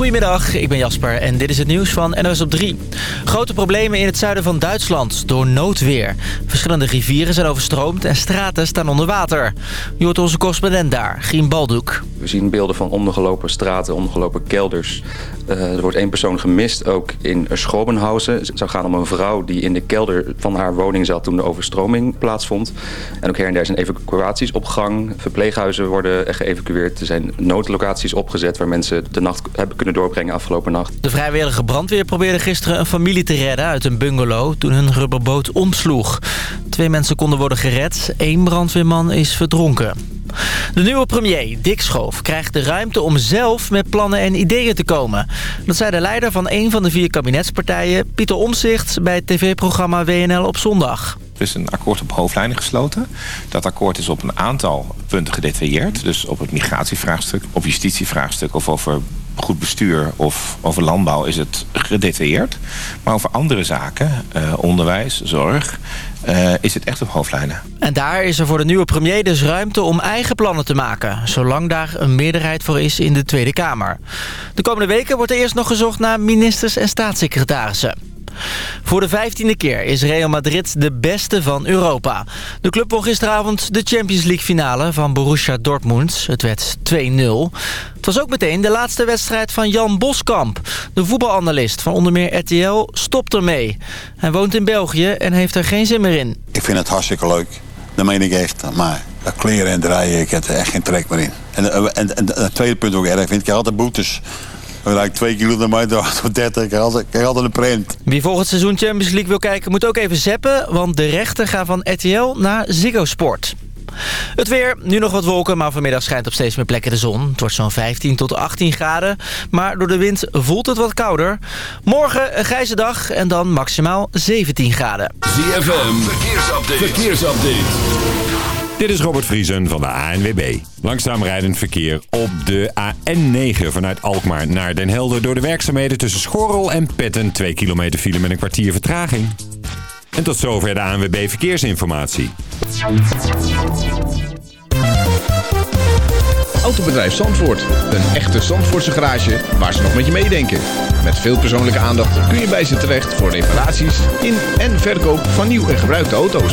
Goedemiddag, ik ben Jasper en dit is het nieuws van NOS op 3. Grote problemen in het zuiden van Duitsland door noodweer. Verschillende rivieren zijn overstroomd en straten staan onder water. Je hoort onze correspondent daar, Grien Baldoek. We zien beelden van ondergelopen straten, ondergelopen kelders. Uh, er wordt één persoon gemist, ook in Schobenhausen. Het zou gaan om een vrouw die in de kelder van haar woning zat toen de overstroming plaatsvond. En ook her en der zijn evacuaties op gang. Verpleeghuizen worden geëvacueerd. Er zijn noodlocaties opgezet waar mensen de nacht hebben kunnen doorbrengen afgelopen nacht. De vrijwillige brandweer probeerde gisteren een familie te redden uit een bungalow toen hun rubberboot omsloeg. Twee mensen konden worden gered, één brandweerman is verdronken. De nieuwe premier, Dick Schoof, krijgt de ruimte om zelf met plannen en ideeën te komen. Dat zei de leider van een van de vier kabinetspartijen, Pieter Omzicht, bij het tv-programma WNL op zondag. Er is een akkoord op hoofdlijnen gesloten. Dat akkoord is op een aantal punten gedetailleerd. Dus op het migratievraagstuk, op justitievraagstuk of over goed bestuur of over landbouw is het gedetailleerd. Maar over andere zaken, eh, onderwijs, zorg, uh, is het echt op hoofdlijnen. En daar is er voor de nieuwe premier dus ruimte om eigen plannen te maken... zolang daar een meerderheid voor is in de Tweede Kamer. De komende weken wordt er eerst nog gezocht naar ministers en staatssecretarissen. Voor de vijftiende keer is Real Madrid de beste van Europa. De club won gisteravond de Champions League finale van Borussia Dortmund. Het werd 2-0. Het was ook meteen de laatste wedstrijd van Jan Boskamp. De voetbalanalist van onder meer RTL stopt ermee. Hij woont in België en heeft er geen zin meer in. Ik vind het hartstikke leuk. Dat meen ik echt. Maar dat kleren en draaien, ik heb er echt geen trek meer in. En, en, en, en het tweede punt ook erg vind ik, altijd boetes. Dan rijd ik twee kilometer achter 30. Ik krijg altijd een print. Wie volgend seizoen Champions League wil kijken moet ook even zeppen. Want de rechten gaan van RTL naar Ziggo Sport. Het weer, nu nog wat wolken, maar vanmiddag schijnt op steeds meer plekken de zon. Het wordt zo'n 15 tot 18 graden, maar door de wind voelt het wat kouder. Morgen een grijze dag en dan maximaal 17 graden. ZFM, verkeersupdate. verkeersupdate. Dit is Robert Vriesen van de ANWB. Langzaam rijdend verkeer op de AN9 vanuit Alkmaar naar Den Helder... door de werkzaamheden tussen Schorrel en Petten. 2 kilometer file met een kwartier vertraging. En tot zover de ANWB Verkeersinformatie. Autobedrijf Zandvoort. Een echte Zandvoortse garage waar ze nog met je meedenken. Met veel persoonlijke aandacht kun je bij ze terecht voor reparaties in en verkoop van nieuw en gebruikte auto's.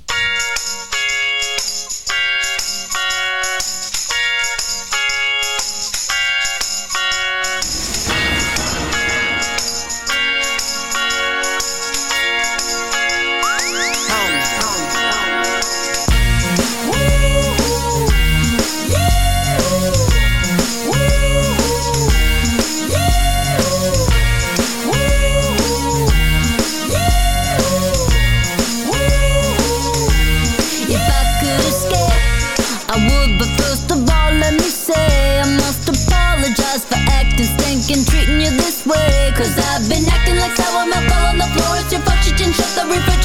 fucking treating you this way. Cause I've been acting like sour milk all on the floor. It's your fault you didn't shut the refrigerator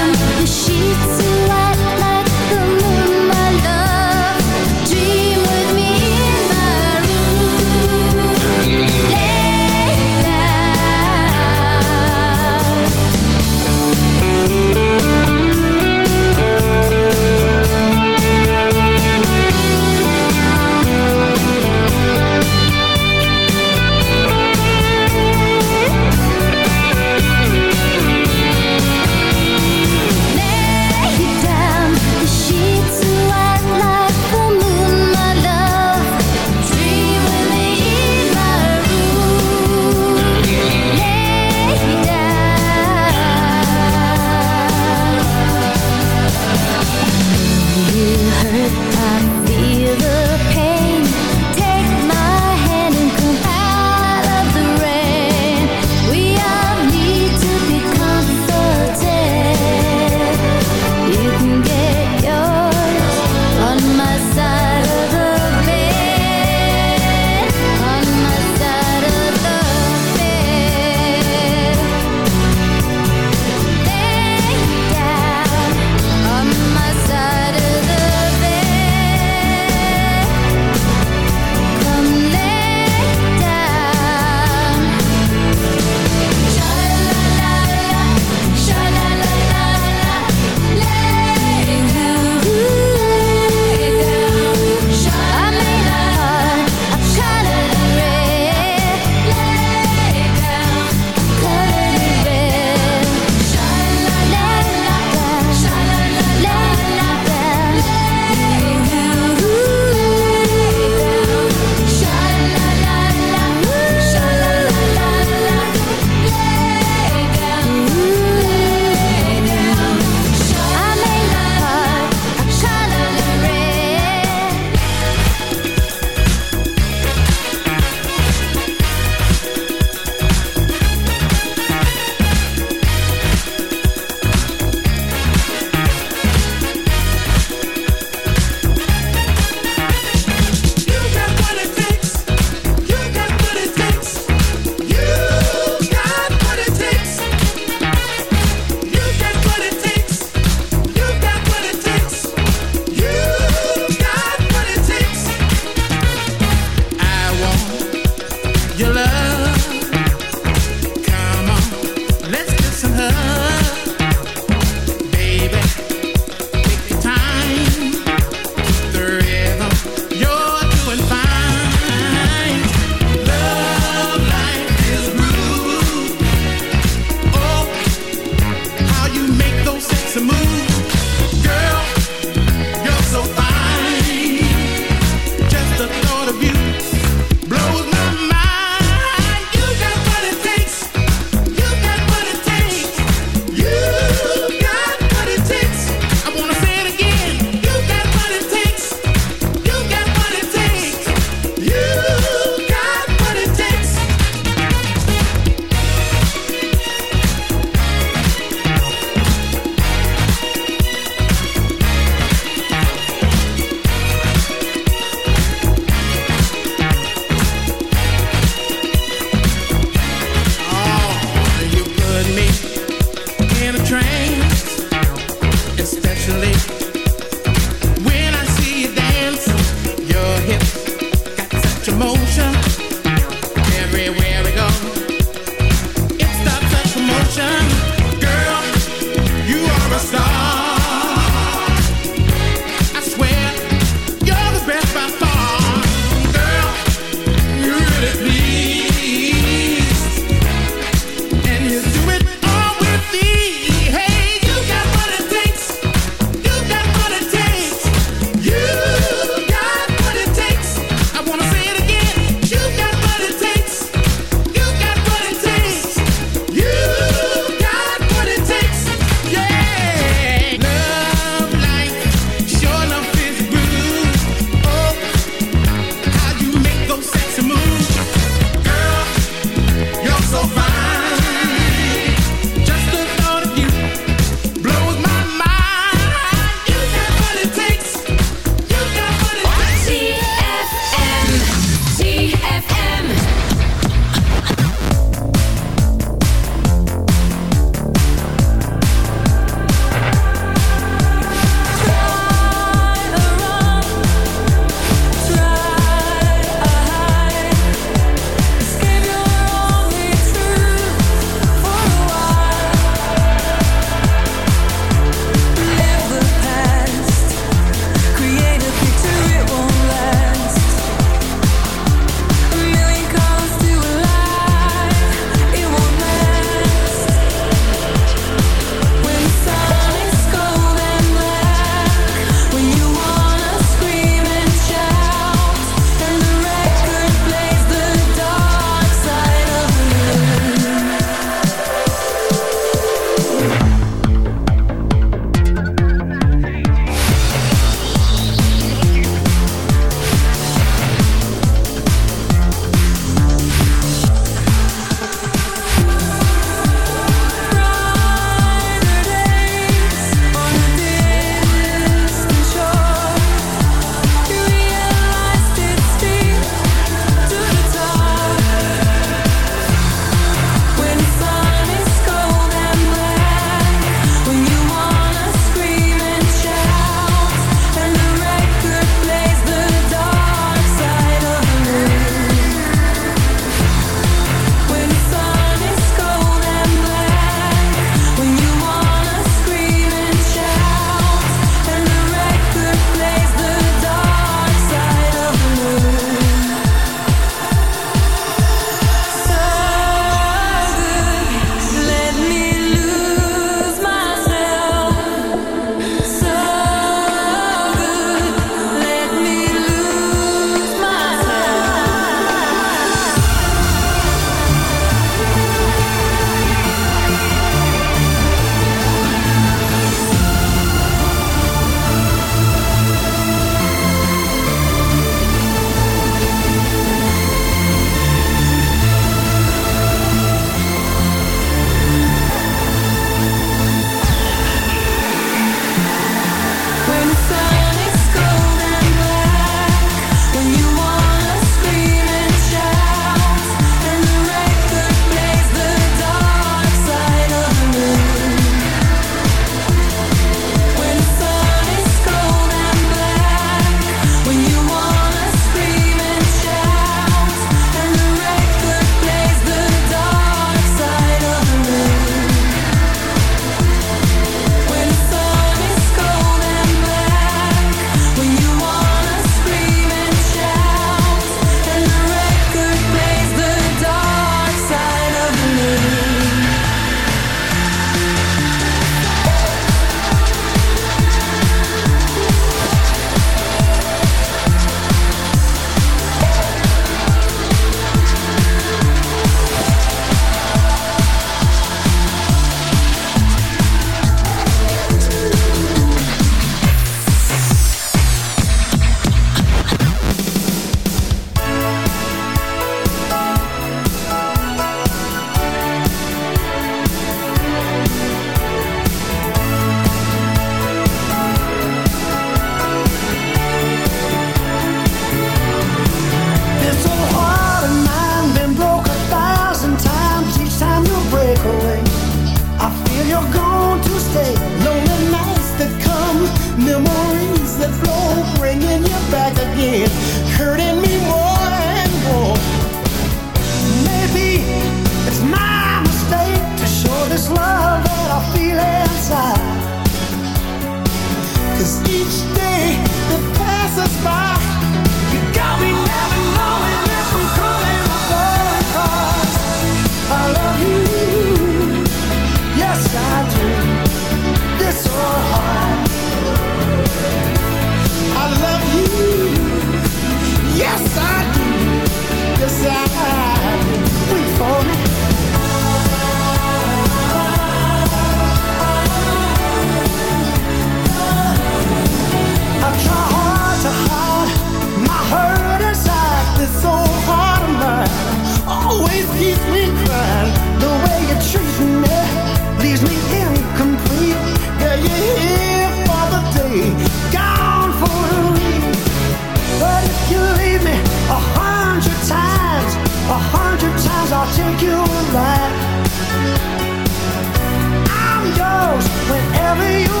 wherever you.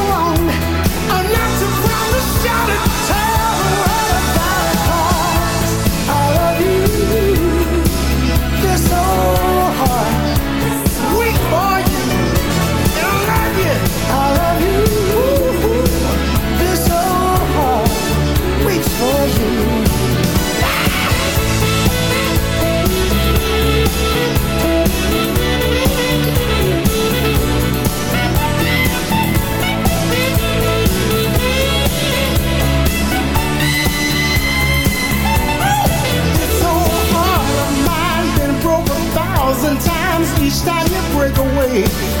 way.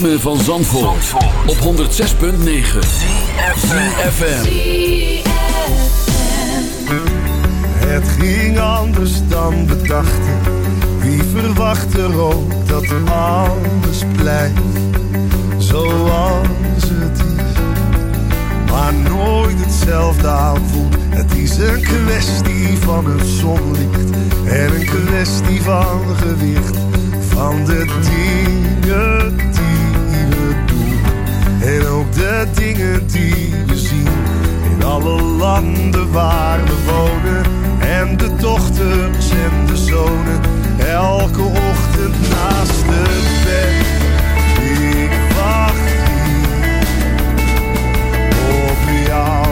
ritme van Zandvoort, op 106.9 CFFM Het ging anders dan we dachten. Wie verwacht er ook dat alles blijft Zoals het is? Maar nooit hetzelfde aanvoelt. Het is een kwestie van het zonlicht En een kwestie van gewicht. Van de dingen en ook de dingen die we zien in alle landen waar we wonen. En de dochters en de zonen, elke ochtend naast de bed. Ik wacht hier op jou.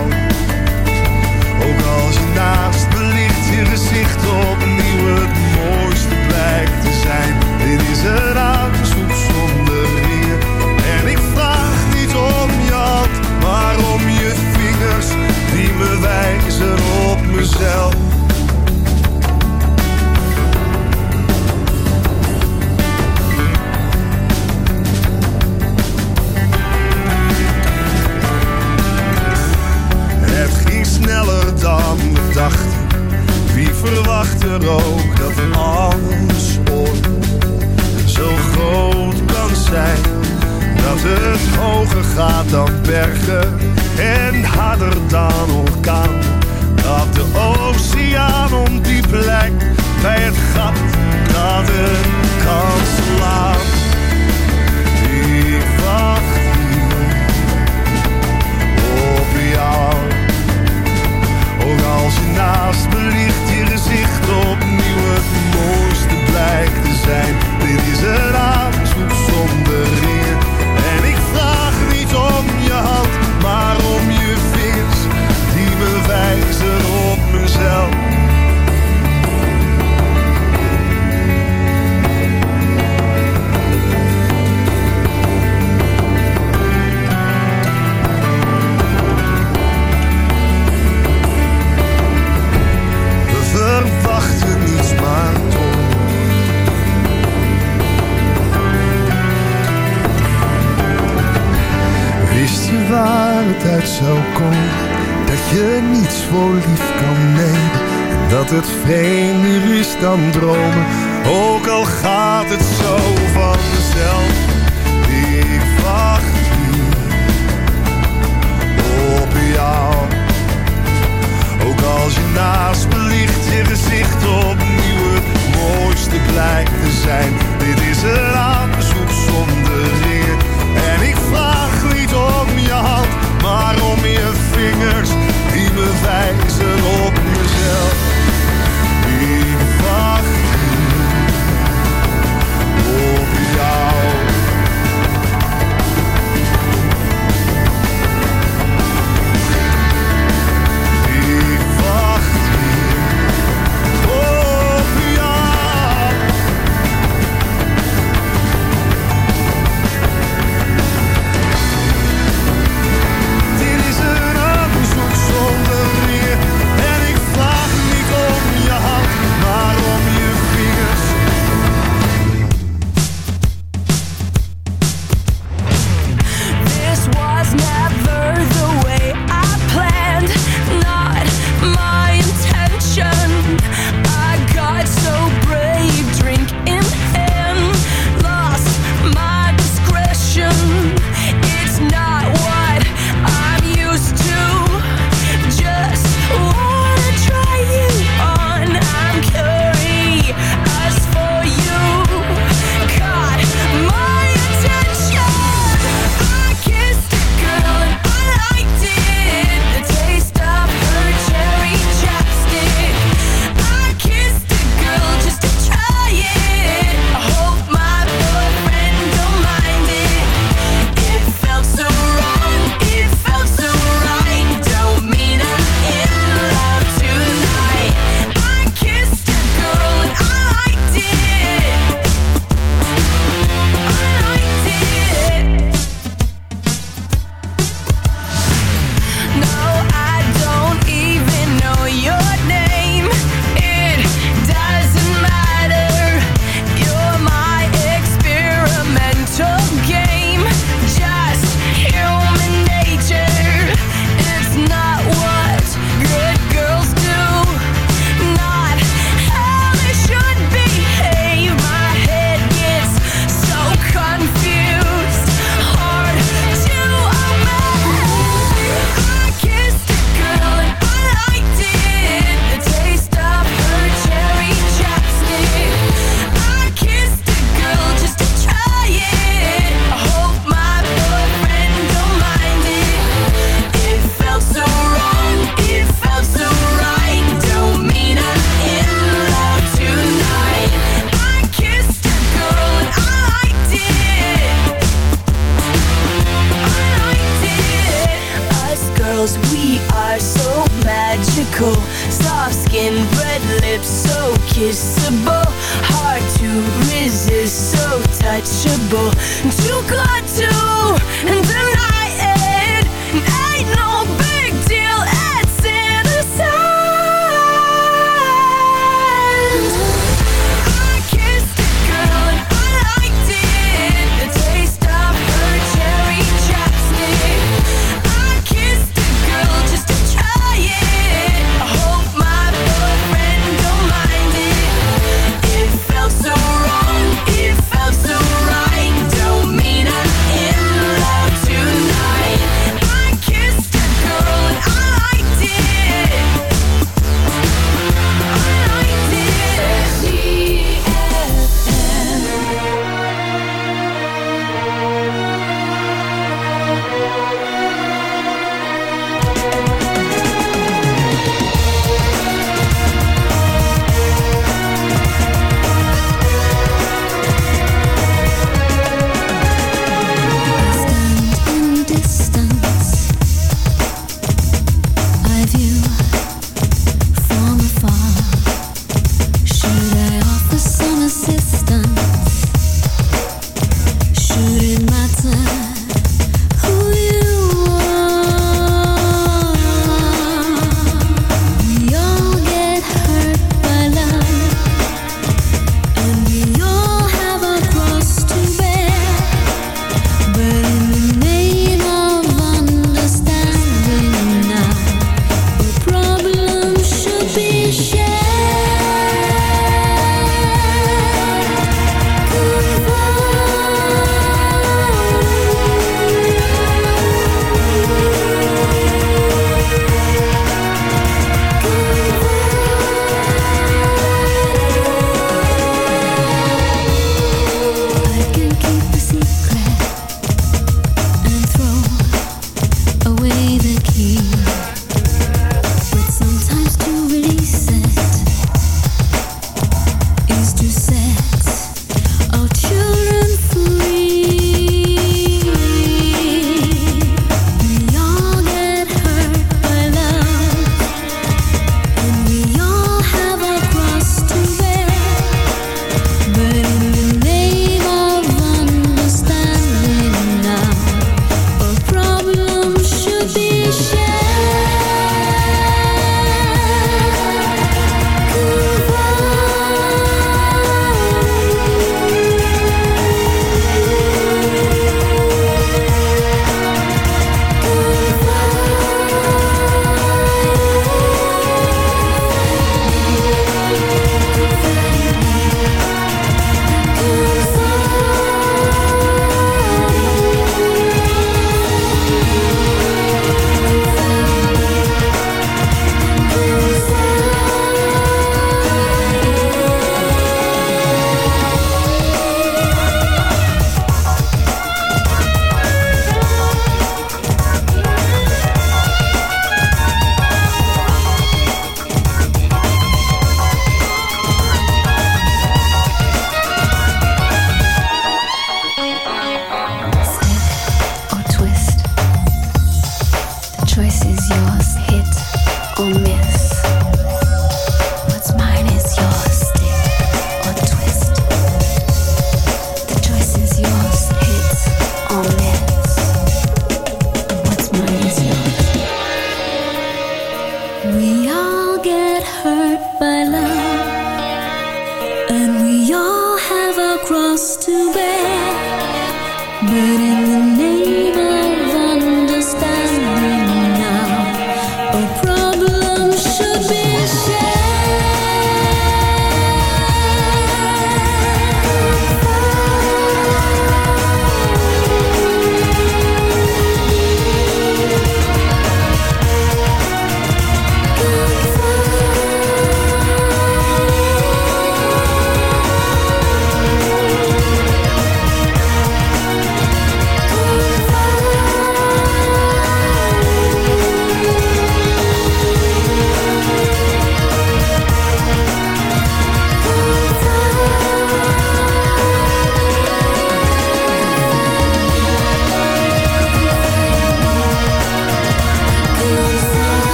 Ook als je naast de licht je gezicht opnieuw het mooiste blijkt te zijn. Dit is er aan.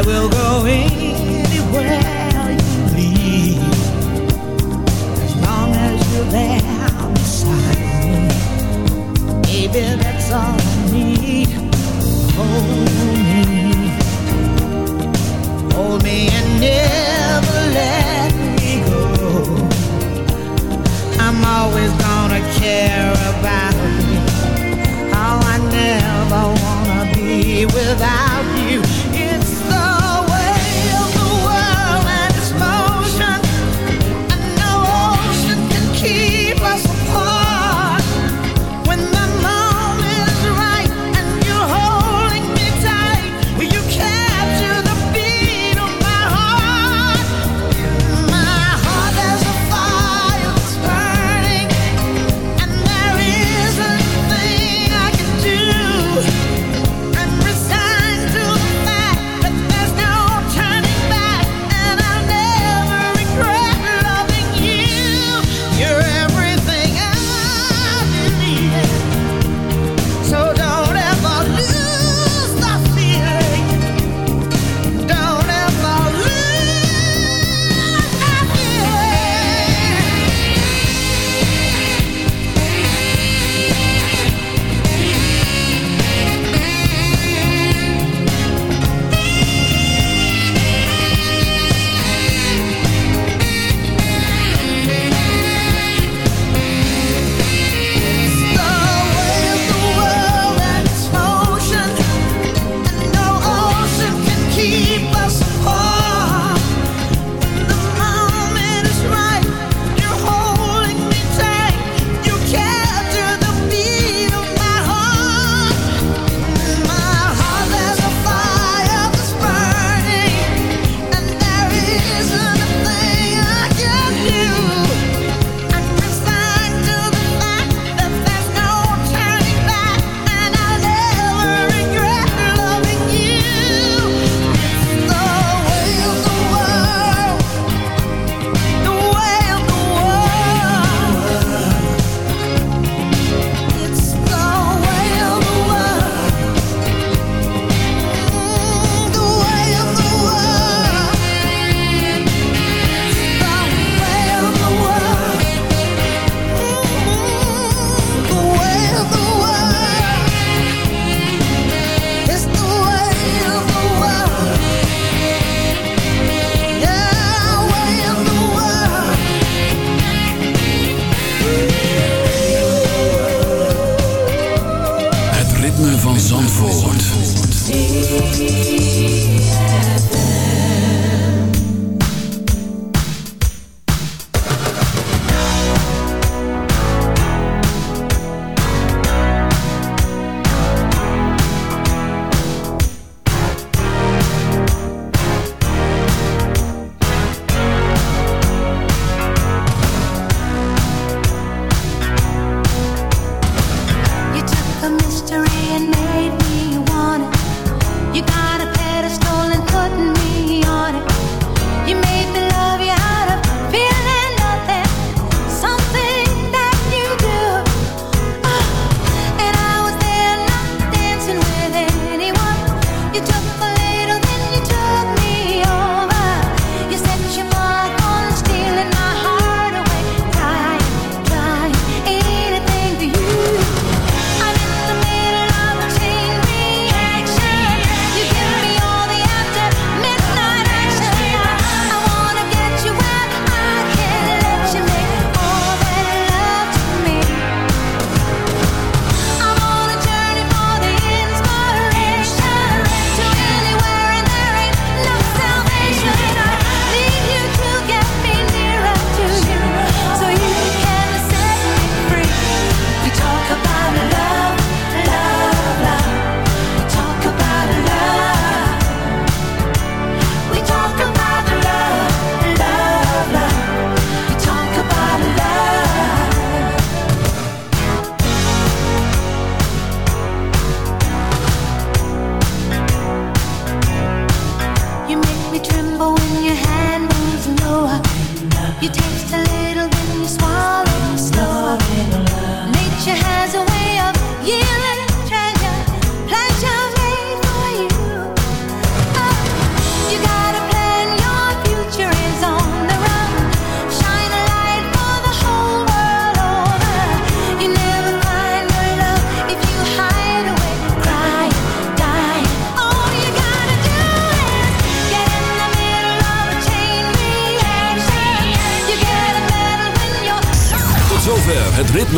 I will go anywhere you lead, as long as you're there beside me. Baby, that's all I need. Hold me, hold me, and never let me go. I'm always gonna care about you. Oh, I never wanna be without.